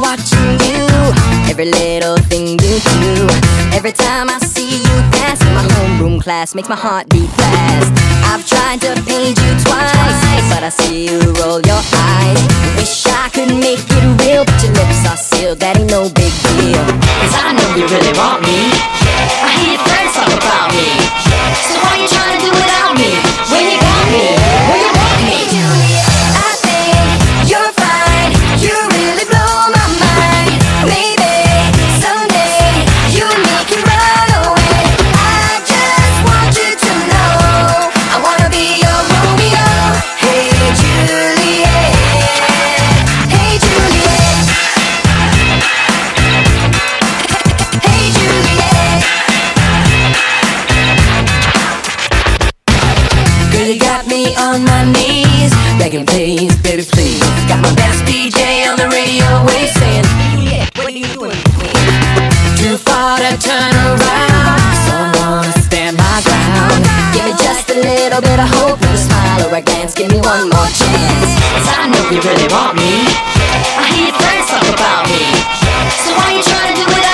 Watching you. Every little thing you do. Every time I see you dance in my homeroom class makes my heart beat fast. I've tried to page you twice, but I see you roll your eyes. Wish on my knees, begging please, baby please. Got my best DJ on the radio wave saying, Juliet, what are you doing? Too far to turn around, so I'm gonna stand my ground. Give me just a little bit of hope, with a smile or a glance, give me one more chance. Cause I know you really want me. I hear your friends talk about me. So why you trying to do